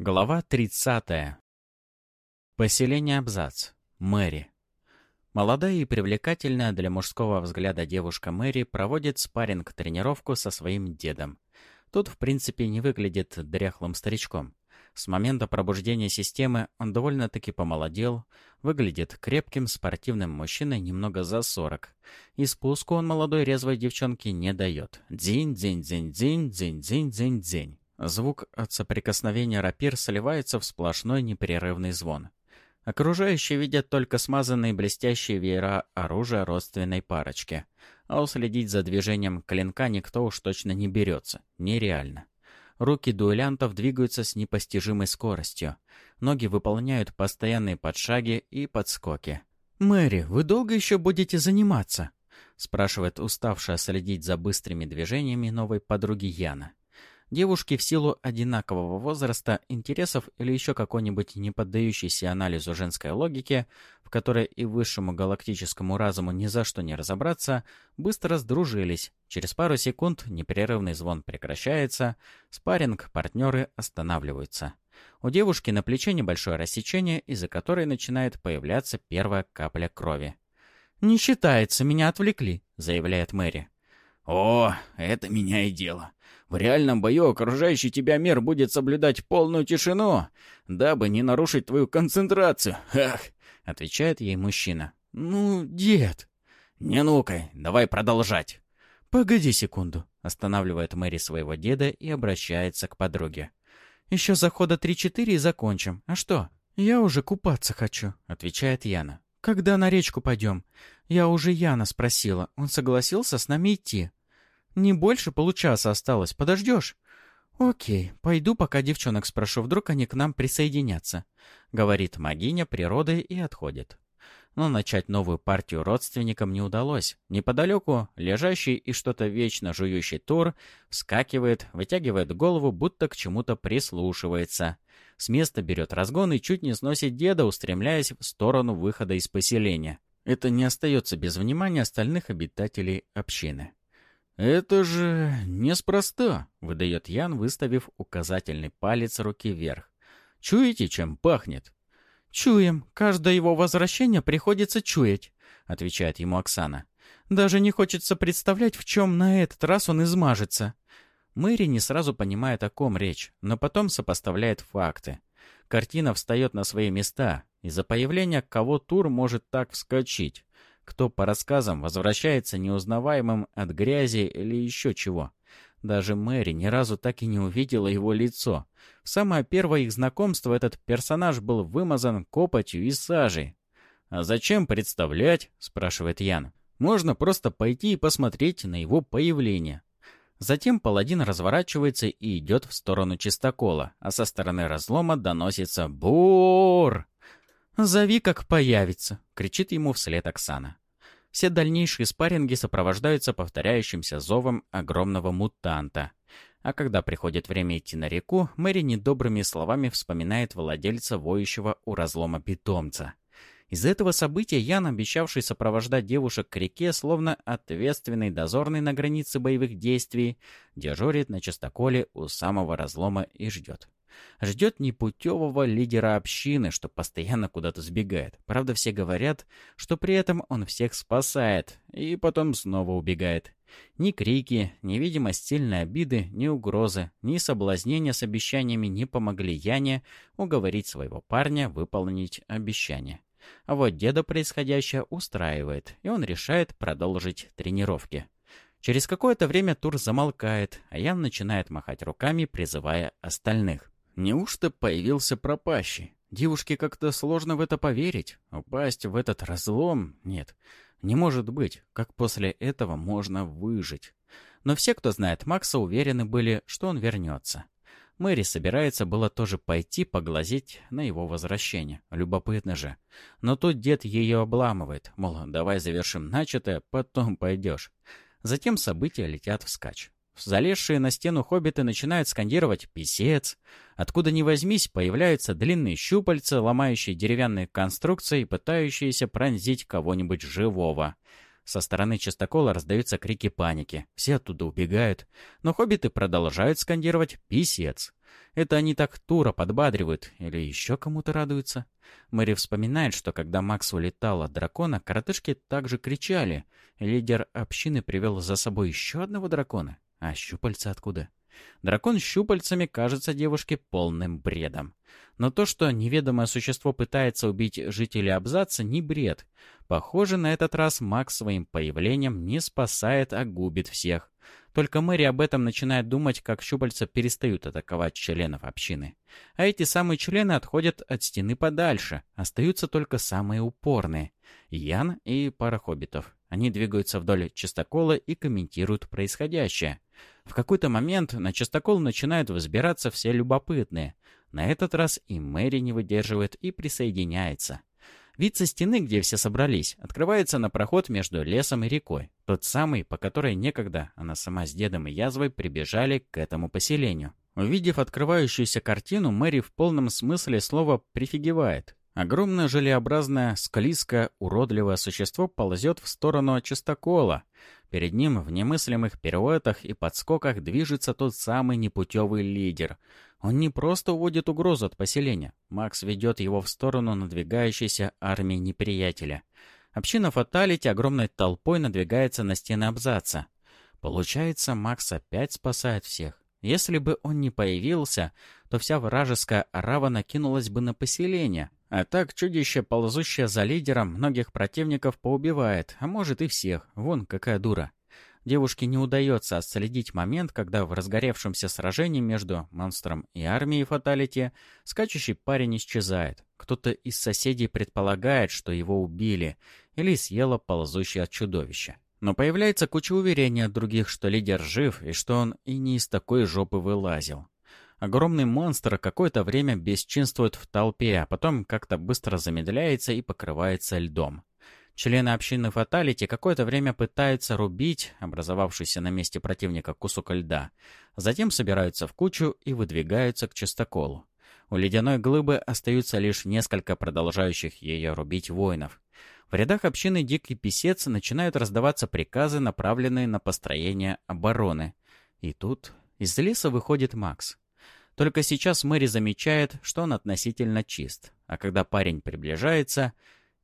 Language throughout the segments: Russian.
Глава 30. Поселение Абзац. Мэри. Молодая и привлекательная для мужского взгляда девушка Мэри проводит спарринг-тренировку со своим дедом. Тот, в принципе, не выглядит дряхлым старичком. С момента пробуждения системы он довольно-таки помолодел, выглядит крепким спортивным мужчиной немного за 40. И спуску он молодой резвой девчонке не дает. Дзинь-дзинь-дзинь-дзинь, дзинь-дзинь-дзинь-дзинь. Звук от соприкосновения рапир сливается в сплошной непрерывный звон. Окружающие видят только смазанные блестящие веера оружия родственной парочки. А уследить за движением клинка никто уж точно не берется. Нереально. Руки дуэлянтов двигаются с непостижимой скоростью. Ноги выполняют постоянные подшаги и подскоки. «Мэри, вы долго еще будете заниматься?» спрашивает уставшая следить за быстрыми движениями новой подруги Яна. Девушки в силу одинакового возраста, интересов или еще какой-нибудь не поддающейся анализу женской логики, в которой и высшему галактическому разуму ни за что не разобраться, быстро сдружились. Через пару секунд непрерывный звон прекращается, спарринг, партнеры останавливаются. У девушки на плече небольшое рассечение, из-за которой начинает появляться первая капля крови. «Не считается, меня отвлекли», — заявляет Мэри. «О, это меня и дело. В реальном бою окружающий тебя мир будет соблюдать полную тишину, дабы не нарушить твою концентрацию. Ах!» — отвечает ей мужчина. «Ну, дед!» «Не ну-ка, давай продолжать!» «Погоди секунду!» — останавливает Мэри своего деда и обращается к подруге. «Еще захода три-четыре и закончим. А что?» «Я уже купаться хочу», — отвечает Яна. «Когда на речку пойдем?» «Я уже Яна спросила. Он согласился с нами идти». «Не больше получаса осталось. Подождешь?» «Окей, пойду, пока девчонок спрошу, вдруг они к нам присоединятся», — говорит магиня природы и отходит. Но начать новую партию родственникам не удалось. Неподалеку лежащий и что-то вечно жующий Тур вскакивает, вытягивает голову, будто к чему-то прислушивается. С места берет разгон и чуть не сносит деда, устремляясь в сторону выхода из поселения. Это не остается без внимания остальных обитателей общины. «Это же неспроста», — выдает Ян, выставив указательный палец руки вверх. «Чуете, чем пахнет?» «Чуем. Каждое его возвращение приходится чуять», — отвечает ему Оксана. «Даже не хочется представлять, в чем на этот раз он измажется». Мэри не сразу понимает, о ком речь, но потом сопоставляет факты. Картина встает на свои места. Из-за появления кого Тур может так вскочить кто, по рассказам, возвращается неузнаваемым от грязи или еще чего. Даже Мэри ни разу так и не увидела его лицо. В самое первое их знакомство этот персонаж был вымазан копотью и сажей. «А зачем представлять?» — спрашивает Ян. «Можно просто пойти и посмотреть на его появление». Затем паладин разворачивается и идет в сторону чистокола, а со стороны разлома доносится «Бур!». «Зови, как появится!» — кричит ему вслед Оксана. Все дальнейшие спарринги сопровождаются повторяющимся зовом огромного мутанта. А когда приходит время идти на реку, Мэри недобрыми словами вспоминает владельца воющего у разлома питомца. Из-за этого события Ян, обещавший сопровождать девушек к реке, словно ответственный дозорный на границе боевых действий, дежурит на частоколе у самого разлома и ждет. Ждет непутевого лидера общины, что постоянно куда-то сбегает. Правда, все говорят, что при этом он всех спасает, и потом снова убегает. Ни крики, ни видимость сильной обиды, ни угрозы, ни соблазнения с обещаниями не помогли Яне уговорить своего парня выполнить обещание. А вот деда происходящее устраивает, и он решает продолжить тренировки. Через какое-то время Тур замолкает, а Ян начинает махать руками, призывая остальных. Неужто появился пропащий? Девушке как-то сложно в это поверить. Упасть в этот разлом? Нет, не может быть. Как после этого можно выжить? Но все, кто знает Макса, уверены были, что он вернется. Мэри собирается было тоже пойти поглазеть на его возвращение. Любопытно же. Но тут дед ее обламывает, мол, давай завершим начатое, потом пойдешь. Затем события летят вскачь. Залезшие на стену хоббиты начинают скандировать «писец». Откуда ни возьмись, появляются длинные щупальца, ломающие деревянные конструкции, пытающиеся пронзить кого-нибудь живого. Со стороны частокола раздаются крики паники. Все оттуда убегают. Но хоббиты продолжают скандировать «писец». Это они так Тура подбадривают или еще кому-то радуются? Мэри вспоминает, что когда Макс улетал от дракона, коротышки также кричали. Лидер общины привел за собой еще одного дракона. А щупальца откуда? Дракон щупальцами кажется девушке полным бредом. Но то, что неведомое существо пытается убить жителей абзаца, не бред. Похоже, на этот раз Макс своим появлением не спасает, а губит всех. Только Мэри об этом начинает думать, как щупальца перестают атаковать членов общины. А эти самые члены отходят от стены подальше, остаются только самые упорные. Ян и пара хоббитов. Они двигаются вдоль чистокола и комментируют происходящее. В какой-то момент на частокол начинают взбираться все любопытные. На этот раз и Мэри не выдерживает и присоединяется. Вид со стены, где все собрались, открывается на проход между лесом и рекой. Тот самый, по которой некогда она сама с дедом и язвой прибежали к этому поселению. Увидев открывающуюся картину, Мэри в полном смысле слова прифигевает. Огромное желеобразное, склизкое, уродливое существо ползет в сторону чистокола. Перед ним в немыслимых пируэтах и подскоках движется тот самый непутевый лидер. Он не просто уводит угрозу от поселения. Макс ведет его в сторону надвигающейся армии неприятеля. Община Фаталити огромной толпой надвигается на стены абзаца. Получается, Макс опять спасает всех. Если бы он не появился, то вся вражеская арава накинулась бы на поселение, а так чудище, ползущее за лидером, многих противников поубивает, а может и всех. Вон какая дура. Девушке не удается отследить момент, когда в разгоревшемся сражении между монстром и армией Фаталити скачущий парень исчезает. Кто-то из соседей предполагает, что его убили или съело ползущее чудовище. Но появляется куча уверений от других, что лидер жив и что он и не из такой жопы вылазил. Огромный монстр какое-то время бесчинствует в толпе, а потом как-то быстро замедляется и покрывается льдом. Члены общины Фаталити какое-то время пытаются рубить образовавшийся на месте противника кусок льда. Затем собираются в кучу и выдвигаются к чистоколу. У ледяной глыбы остаются лишь несколько продолжающих ее рубить воинов. В рядах общины Дикий Песец начинают раздаваться приказы, направленные на построение обороны. И тут из леса выходит Макс. Только сейчас Мэри замечает, что он относительно чист, а когда парень приближается,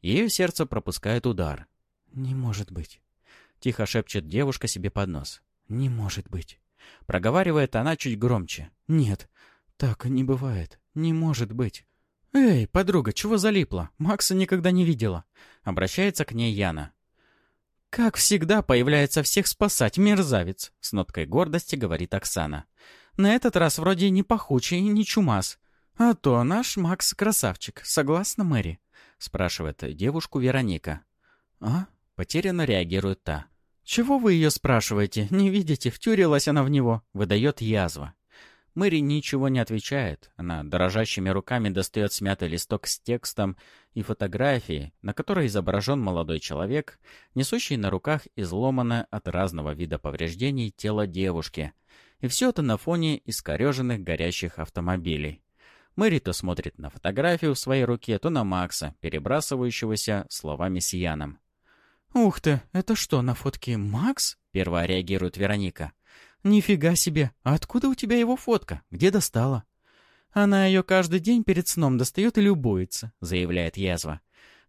ее сердце пропускает удар. «Не может быть», — тихо шепчет девушка себе под нос. «Не может быть». Проговаривает она чуть громче. «Нет, так не бывает. Не может быть». «Эй, подруга, чего залипла? Макса никогда не видела». Обращается к ней Яна. «Как всегда появляется всех спасать, мерзавец», — с ноткой гордости говорит Оксана. На этот раз вроде не пахучий не чумас. А то наш Макс красавчик, согласна Мэри?» — спрашивает девушку Вероника. «А?» — потерянно реагирует та. «Чего вы ее спрашиваете? Не видите, втюрилась она в него», — выдает язва. Мэри ничего не отвечает. Она дрожащими руками достает смятый листок с текстом и фотографией, на которой изображен молодой человек, несущий на руках изломанное от разного вида повреждений тело девушки, и все это на фоне искореженных горящих автомобилей. Мэри то смотрит на фотографию в своей руке, то на Макса, перебрасывающегося словами с Яном. «Ух ты, это что, на фотке Макс?» — первая реагирует Вероника. «Нифига себе! Откуда у тебя его фотка? Где достала?» «Она ее каждый день перед сном достает и любуется», — заявляет язва.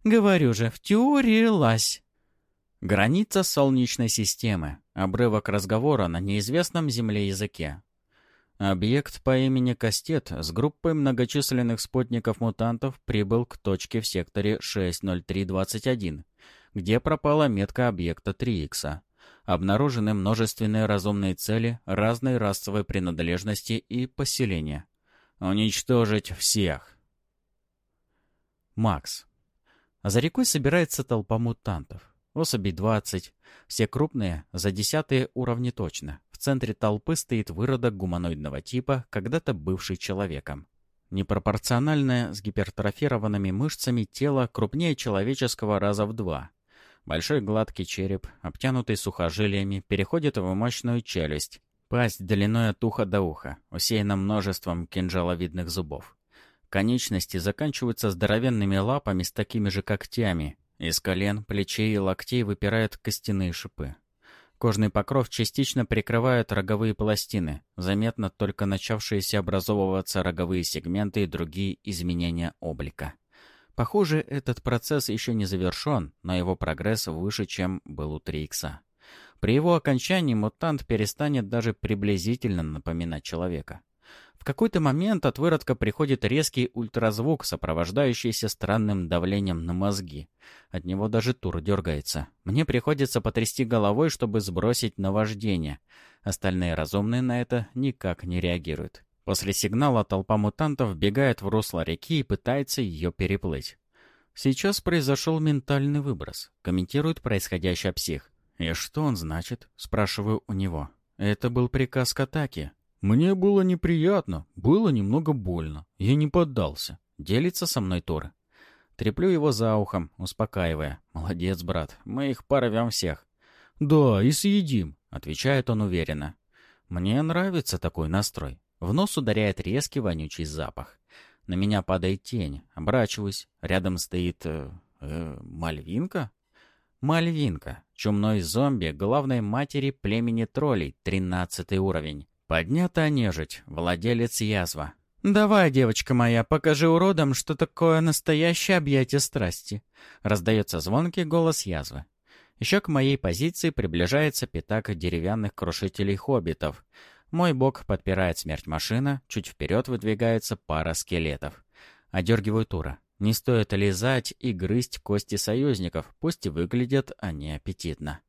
«Говорю же, втюрилась!» Граница Солнечной системы. Обрывок разговора на неизвестном Земле языке. Объект по имени Кастет с группой многочисленных спутников-мутантов прибыл к точке в секторе 60321, где пропала метка объекта 3 х Обнаружены множественные разумные цели разной расовой принадлежности и поселения. Уничтожить всех. Макс. За рекой собирается толпа мутантов. Особей 20. Все крупные, за десятые уровни точно. В центре толпы стоит выродок гуманоидного типа, когда-то бывший человеком. Непропорциональное, с гипертрофированными мышцами тело крупнее человеческого раза в два. Большой гладкий череп, обтянутый сухожилиями, переходит в мощную челюсть. Пасть длиной от уха до уха, усеяна множеством кинжаловидных зубов. Конечности заканчиваются здоровенными лапами с такими же когтями, из колен, плечей и локтей выпирают костяные шипы. Кожный покров частично прикрывают роговые пластины, заметно только начавшиеся образовываться роговые сегменты и другие изменения облика. Похоже, этот процесс еще не завершен, но его прогресс выше, чем был у Трикса. При его окончании мутант перестанет даже приблизительно напоминать человека. В какой-то момент от выродка приходит резкий ультразвук, сопровождающийся странным давлением на мозги. От него даже тур дергается. Мне приходится потрясти головой, чтобы сбросить наваждение. Остальные разумные на это никак не реагируют. После сигнала толпа мутантов бегает в русло реки и пытается ее переплыть. Сейчас произошел ментальный выброс, комментирует происходящий псих. «И что он значит?» — спрашиваю у него. «Это был приказ к атаке. «Мне было неприятно, было немного больно. Я не поддался». Делится со мной Тора. Треплю его за ухом, успокаивая. «Молодец, брат, мы их порвем всех». «Да, и съедим», — отвечает он уверенно. «Мне нравится такой настрой». В нос ударяет резкий вонючий запах. На меня падает тень. Оборачиваюсь. Рядом стоит... Э, э, Мальвинка? Мальвинка. Чумной зомби главной матери племени троллей. Тринадцатый уровень. Поднята нежить, владелец язва. «Давай, девочка моя, покажи уродам, что такое настоящее объятие страсти», — раздается звонкий голос язвы. Еще к моей позиции приближается пятак деревянных крушителей хоббитов. Мой бок подпирает смерть машина, чуть вперед выдвигается пара скелетов. Одергиваю Тура. Не стоит лизать и грызть кости союзников, пусть и выглядят они аппетитно.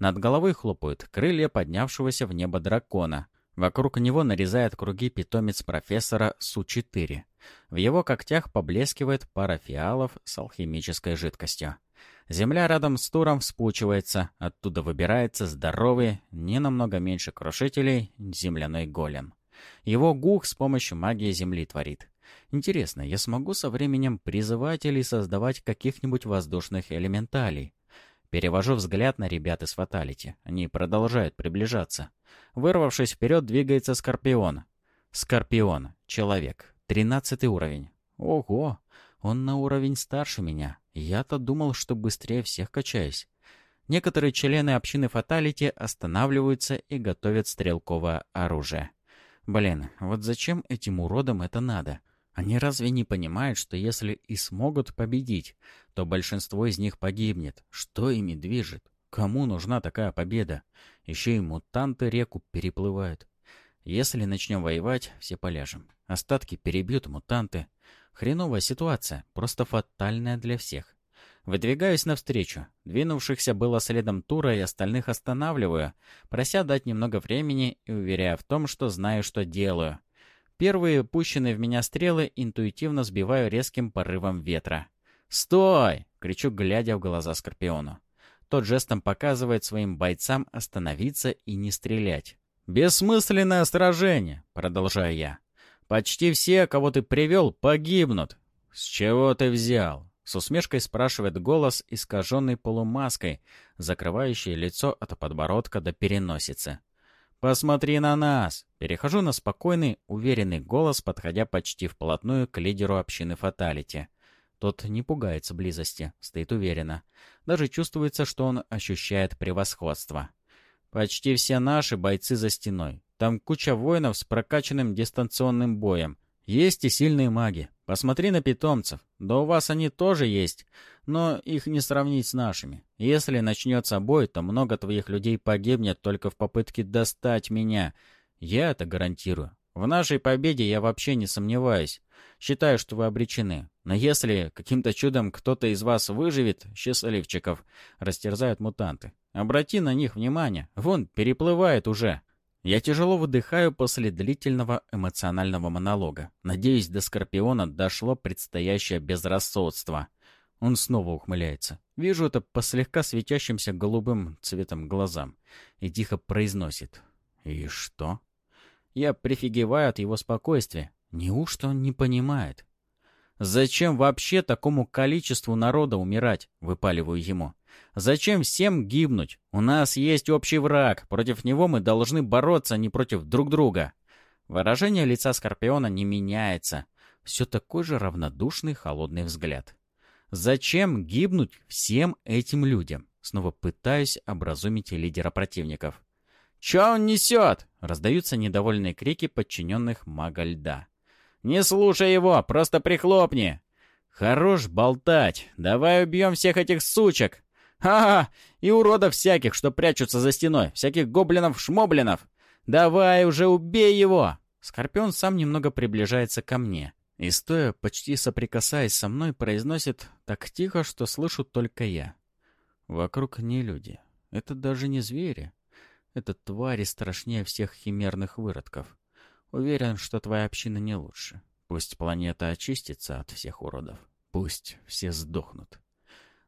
Над головой хлопают крылья поднявшегося в небо дракона — Вокруг него нарезает круги питомец профессора Су-4. В его когтях поблескивает пара фиалов с алхимической жидкостью. Земля рядом с туром вспучивается, оттуда выбирается здоровый, не намного меньше крушителей, земляной голем. Его гух с помощью магии земли творит. Интересно, я смогу со временем призывать или создавать каких-нибудь воздушных элементалей? Перевожу взгляд на ребят из Фаталити. Они продолжают приближаться. Вырвавшись вперед, двигается Скорпион. Скорпион. Человек. Тринадцатый уровень. Ого! Он на уровень старше меня. Я-то думал, что быстрее всех качаюсь. Некоторые члены общины Фаталити останавливаются и готовят стрелковое оружие. Блин, вот зачем этим уродам это надо? Они разве не понимают, что если и смогут победить, то большинство из них погибнет? Что ими движет? Кому нужна такая победа? Еще и мутанты реку переплывают. Если начнем воевать, все поляжем. Остатки перебьют мутанты. Хреновая ситуация, просто фатальная для всех. Выдвигаюсь навстречу. Двинувшихся было следом Тура и остальных останавливаю, прося дать немного времени и уверяя в том, что знаю, что делаю. Первые пущенные в меня стрелы интуитивно сбиваю резким порывом ветра. «Стой!» — кричу, глядя в глаза Скорпиону. Тот жестом показывает своим бойцам остановиться и не стрелять. «Бессмысленное сражение!» — продолжаю я. «Почти все, кого ты привел, погибнут!» «С чего ты взял?» — с усмешкой спрашивает голос, искаженный полумаской, закрывающий лицо от подбородка до переносицы. «Посмотри на нас!» Перехожу на спокойный, уверенный голос, подходя почти вплотную к лидеру общины Фаталити. Тот не пугается близости, стоит уверенно. Даже чувствуется, что он ощущает превосходство. «Почти все наши бойцы за стеной. Там куча воинов с прокачанным дистанционным боем. Есть и сильные маги. Посмотри на питомцев. Да у вас они тоже есть, но их не сравнить с нашими. Если начнется бой, то много твоих людей погибнет только в попытке достать меня. Я это гарантирую. В нашей победе я вообще не сомневаюсь. Считаю, что вы обречены. Но если каким-то чудом кто-то из вас выживет, счастливчиков, растерзают мутанты. Обрати на них внимание. Вон, переплывает уже. Я тяжело выдыхаю после длительного эмоционального монолога. Надеюсь, до Скорпиона дошло предстоящее безрассудство. Он снова ухмыляется. Вижу это по слегка светящимся голубым цветом глазам. И тихо произносит. «И что?» Я прифигеваю от его спокойствия. Неужто он не понимает? «Зачем вообще такому количеству народа умирать?» — выпаливаю ему. Зачем всем гибнуть? У нас есть общий враг. Против него мы должны бороться, а не против друг друга. Выражение лица Скорпиона не меняется. Все такой же равнодушный, холодный взгляд. Зачем гибнуть всем этим людям? Снова пытаюсь образумить лидера противников. «Чё он несет?» — раздаются недовольные крики подчиненных мага льда. «Не слушай его, просто прихлопни!» «Хорош болтать! Давай убьем всех этих сучек!» «Ха-ха! И уродов всяких, что прячутся за стеной, всяких гоблинов-шмоблинов! Давай уже убей его!» Скорпион сам немного приближается ко мне и, стоя, почти соприкасаясь со мной, произносит так тихо, что слышу только я. Вокруг не люди. Это даже не звери. Это твари страшнее всех химерных выродков. Уверен, что твоя община не лучше. Пусть планета очистится от всех уродов. Пусть все сдохнут.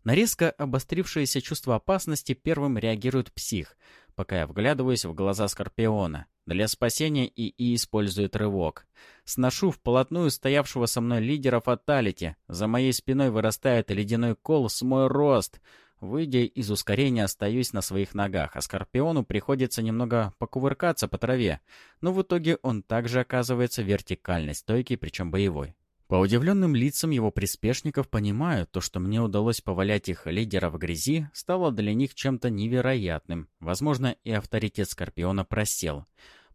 На резко обострившееся чувство опасности первым реагирует псих, пока я вглядываюсь в глаза Скорпиона. Для спасения ИИ использует рывок. Сношу вплотную стоявшего со мной лидера фаталити. За моей спиной вырастает ледяной кол с мой рост — Выйдя из ускорения, остаюсь на своих ногах, а Скорпиону приходится немного покувыркаться по траве, но в итоге он также оказывается вертикальной, стойкий, причем боевой. По удивленным лицам его приспешников понимаю, то, что мне удалось повалять их лидера в грязи, стало для них чем-то невероятным. Возможно, и авторитет Скорпиона просел.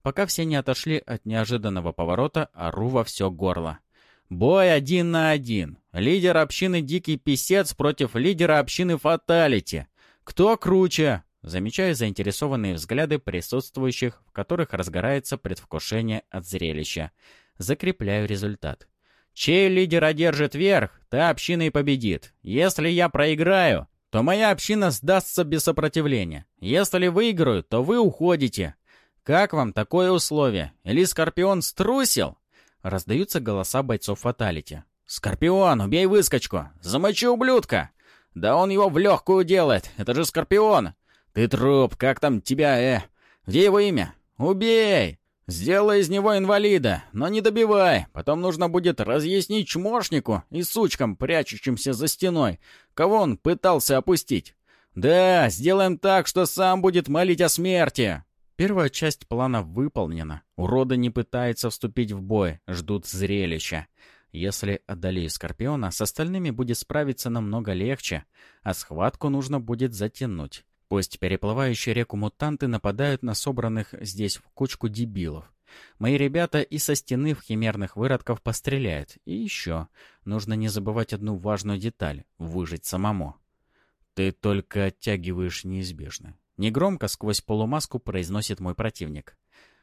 Пока все не отошли от неожиданного поворота, ору во все горло. Бой один на один. Лидер общины Дикий Песец против лидера общины Фаталити. Кто круче? Замечаю заинтересованные взгляды присутствующих, в которых разгорается предвкушение от зрелища. Закрепляю результат. Чей лидер одержит верх, та община и победит. Если я проиграю, то моя община сдастся без сопротивления. Если выиграю, то вы уходите. Как вам такое условие? Или Скорпион струсил? Раздаются голоса бойцов Фаталити. «Скорпион, убей выскочку! Замочи ублюдка! Да он его в легкую делает! Это же Скорпион! Ты труп, как там тебя, э? Где его имя? Убей! Сделай из него инвалида, но не добивай. Потом нужно будет разъяснить чмошнику и сучкам, прячущимся за стеной, кого он пытался опустить. Да, сделаем так, что сам будет молить о смерти!» Первая часть плана выполнена. Уроды не пытаются вступить в бой, ждут зрелища. Если одолею Скорпиона, с остальными будет справиться намного легче, а схватку нужно будет затянуть. Пусть переплывающие реку мутанты нападают на собранных здесь в кучку дебилов. Мои ребята и со стены в химерных выродков постреляют. И еще, нужно не забывать одну важную деталь — выжить самому. Ты только оттягиваешь неизбежное. Негромко сквозь полумаску произносит мой противник.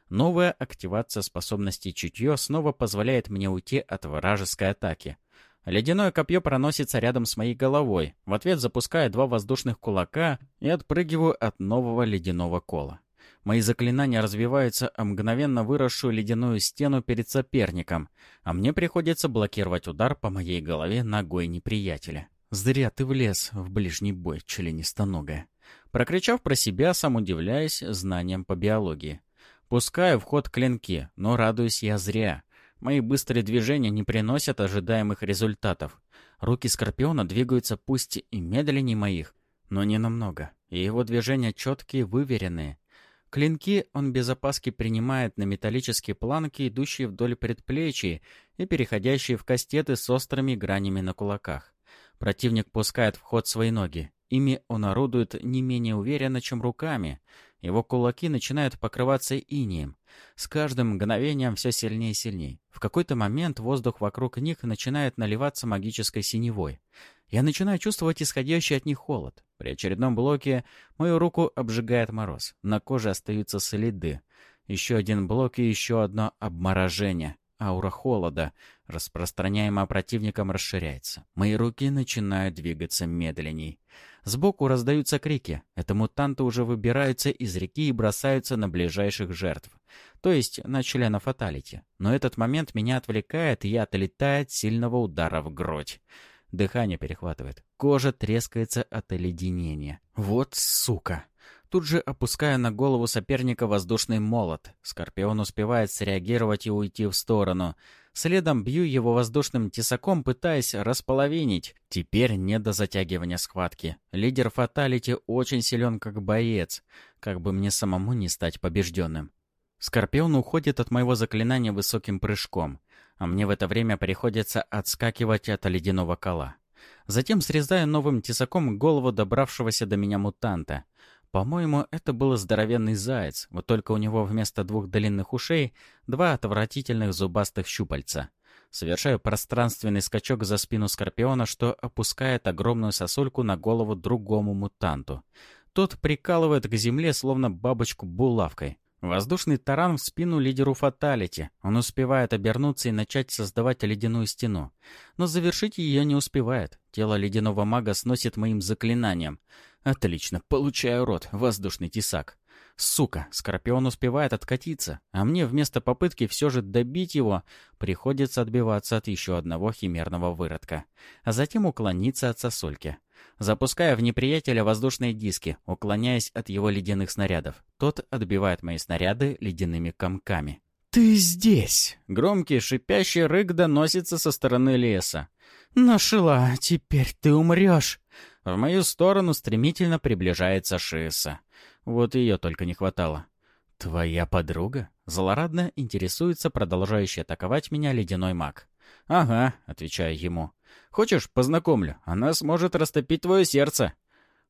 Новая активация способности чутье снова позволяет мне уйти от вражеской атаки. Ледяное копье проносится рядом с моей головой. В ответ запускаю два воздушных кулака и отпрыгиваю от нового ледяного кола. Мои заклинания развиваются о мгновенно выросшую ледяную стену перед соперником, а мне приходится блокировать удар по моей голове ногой неприятеля. Зря ты влез в ближний бой, членистоногая. Прокричав про себя, сам удивляясь знаниям по биологии. Пускаю в ход клинки, но радуюсь я зря. Мои быстрые движения не приносят ожидаемых результатов. Руки Скорпиона двигаются пусть и медленнее моих, но не намного, и его движения четкие, выверенные. Клинки он без опаски принимает на металлические планки, идущие вдоль предплечий и переходящие в кастеты с острыми гранями на кулаках. Противник пускает в ход свои ноги. Ими он орудует не менее уверенно, чем руками. Его кулаки начинают покрываться инием. С каждым мгновением все сильнее и сильнее. В какой-то момент воздух вокруг них начинает наливаться магической синевой. Я начинаю чувствовать исходящий от них холод. При очередном блоке мою руку обжигает мороз. На коже остаются следы. Еще один блок и еще одно обморожение. Аура холода, распространяемая противником, расширяется. Мои руки начинают двигаться медленней. Сбоку раздаются крики. Это мутанты уже выбираются из реки и бросаются на ближайших жертв. То есть на члена фаталити. Но этот момент меня отвлекает, и я отлетаю от сильного удара в грудь. Дыхание перехватывает. Кожа трескается от оледенения. Вот сука! Тут же опуская на голову соперника воздушный молот. Скорпион успевает среагировать и уйти в сторону. Следом бью его воздушным тесаком, пытаясь располовинить. Теперь не до затягивания схватки. Лидер Фаталити очень силен как боец. Как бы мне самому не стать побежденным. Скорпион уходит от моего заклинания высоким прыжком, а мне в это время приходится отскакивать от ледяного кола. Затем срезаю новым тесаком голову добравшегося до меня мутанта. По-моему, это был здоровенный заяц, вот только у него вместо двух длинных ушей два отвратительных зубастых щупальца. Совершаю пространственный скачок за спину Скорпиона, что опускает огромную сосульку на голову другому мутанту. Тот прикалывает к земле, словно бабочку булавкой. Воздушный таран в спину лидеру фаталити. Он успевает обернуться и начать создавать ледяную стену. Но завершить ее не успевает. Тело ледяного мага сносит моим заклинанием. Отлично, получаю рот, воздушный тесак. Сука, Скорпион успевает откатиться, а мне вместо попытки все же добить его, приходится отбиваться от еще одного химерного выродка, а затем уклониться от сосульки запуская в неприятеля воздушные диски, уклоняясь от его ледяных снарядов. Тот отбивает мои снаряды ледяными комками. «Ты здесь!» Громкий шипящий рык доносится со стороны леса. «Нашла! Теперь ты умрешь!» В мою сторону стремительно приближается Шиса. Вот ее только не хватало. «Твоя подруга?» Злорадно интересуется продолжающий атаковать меня ледяной маг. «Ага», — отвечаю ему. Хочешь, познакомлю? Она сможет растопить твое сердце».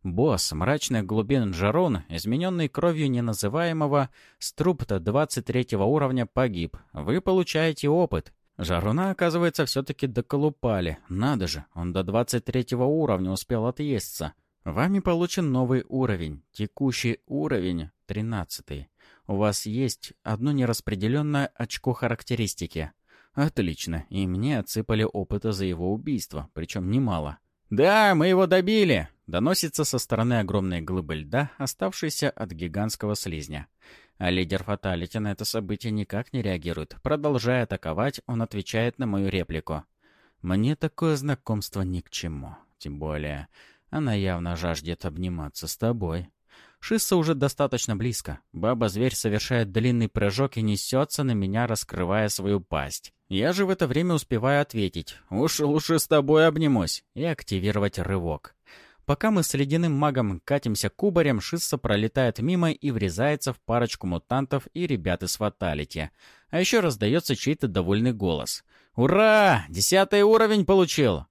Босс мрачных глубин Жарон, измененный кровью неназываемого, струпта 23 уровня погиб. Вы получаете опыт. Жаруна, оказывается, все-таки доколупали. Надо же, он до 23 уровня успел отъесться. Вами получен новый уровень. Текущий уровень — 13. У вас есть одно нераспределенное очко характеристики. Отлично, и мне отсыпали опыта за его убийство, причем немало. «Да, мы его добили!» — доносится со стороны огромной глыбы льда, оставшейся от гигантского слизня. А лидер Фаталити на это событие никак не реагирует. Продолжая атаковать, он отвечает на мою реплику. «Мне такое знакомство ни к чему. Тем более, она явно жаждет обниматься с тобой». Шисса уже достаточно близко. Баба-зверь совершает длинный прыжок и несется на меня, раскрывая свою пасть. Я же в это время успеваю ответить «Уж лучше с тобой обнимусь» и активировать рывок. Пока мы с ледяным магом катимся кубарем, Шисса пролетает мимо и врезается в парочку мутантов и ребят из Фаталити. А еще раздается чей-то довольный голос. «Ура! Десятый уровень получил!»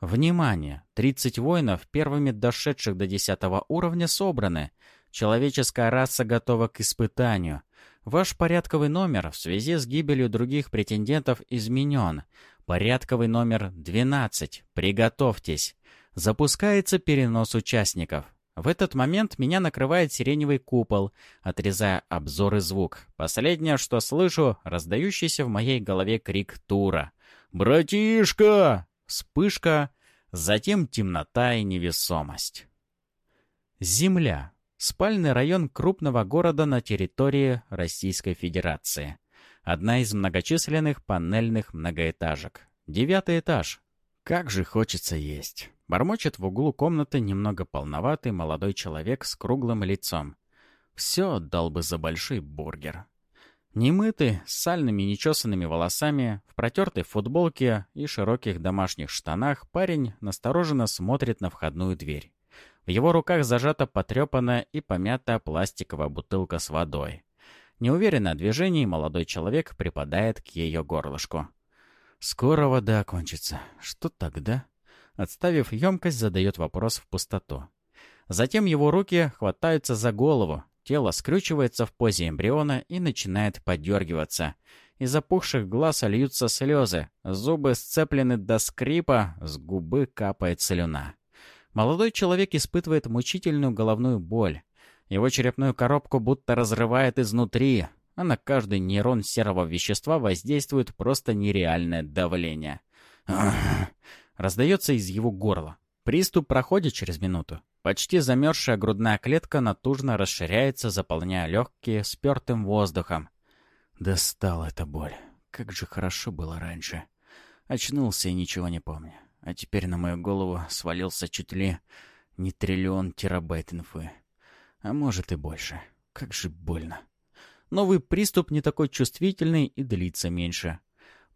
Внимание! 30 воинов, первыми дошедших до десятого уровня, собраны. Человеческая раса готова к испытанию. Ваш порядковый номер в связи с гибелью других претендентов изменен. Порядковый номер 12. Приготовьтесь. Запускается перенос участников. В этот момент меня накрывает сиреневый купол, отрезая обзор и звук. Последнее, что слышу, раздающийся в моей голове крик Тура. «Братишка!» Вспышка, затем темнота и невесомость. Земля. Спальный район крупного города на территории Российской Федерации. Одна из многочисленных панельных многоэтажек. Девятый этаж. Как же хочется есть. Бормочет в углу комнаты немного полноватый молодой человек с круглым лицом. Все отдал бы за большой бургер. Немытый, с сальными нечесанными волосами, в протертой футболке и широких домашних штанах парень настороженно смотрит на входную дверь. В его руках зажата потрепанная и помятая пластиковая бутылка с водой. Неуверенно движении молодой человек припадает к ее горлышку. «Скоро вода кончится. Что тогда?» Отставив емкость, задает вопрос в пустоту. Затем его руки хватаются за голову, тело скрючивается в позе эмбриона и начинает подергиваться. Из опухших глаз льются слезы, зубы сцеплены до скрипа, с губы капает слюна. Молодой человек испытывает мучительную головную боль. Его черепную коробку будто разрывает изнутри, а на каждый нейрон серого вещества воздействует просто нереальное давление. Раздается из его горла. Приступ проходит через минуту. Почти замерзшая грудная клетка натужно расширяется, заполняя легкие спертым воздухом. Достала эта боль. Как же хорошо было раньше. Очнулся и ничего не помню. А теперь на мою голову свалился чуть ли не триллион терабайт инфы. А может и больше. Как же больно. Новый приступ не такой чувствительный и длится меньше.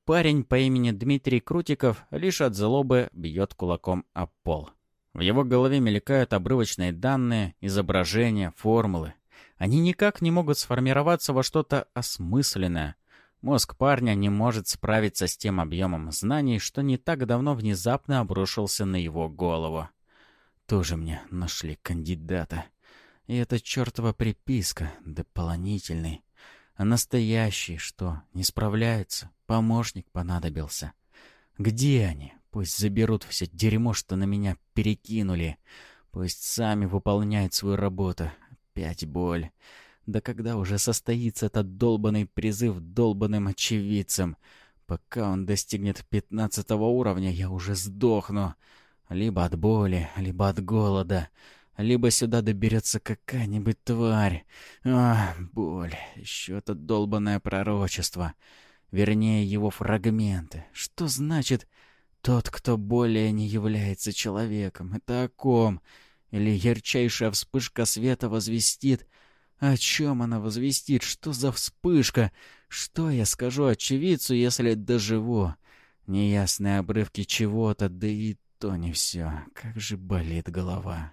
Парень по имени Дмитрий Крутиков лишь от злобы бьет кулаком об пол. В его голове мелькают обрывочные данные, изображения, формулы. Они никак не могут сформироваться во что-то осмысленное. Мозг парня не может справиться с тем объемом знаний, что не так давно внезапно обрушился на его голову. Тоже мне нашли кандидата. И эта чертова приписка, дополнительный. А настоящий, что, не справляется? Помощник понадобился. Где они? Пусть заберут все дерьмо, что на меня перекинули. Пусть сами выполняют свою работу. Опять боль. Да когда уже состоится этот долбанный призыв долбанным очевидцам? Пока он достигнет пятнадцатого уровня, я уже сдохну. Либо от боли, либо от голода. Либо сюда доберется какая-нибудь тварь. А, боль. Еще это долбанное пророчество. Вернее, его фрагменты. Что значит «тот, кто более не является человеком»? Это о ком? Или ярчайшая вспышка света возвестит о чем она возвестит? Что за вспышка? Что я скажу очевидцу, если доживу? Неясные обрывки чего-то, да и то не все. Как же болит голова.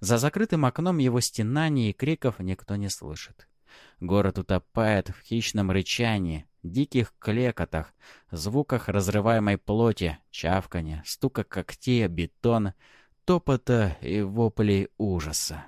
За закрытым окном его стенаний и криков никто не слышит. Город утопает в хищном рычании, диких клекотах, звуках разрываемой плоти, чавканья, стука когтей бетон, топота и воплей ужаса.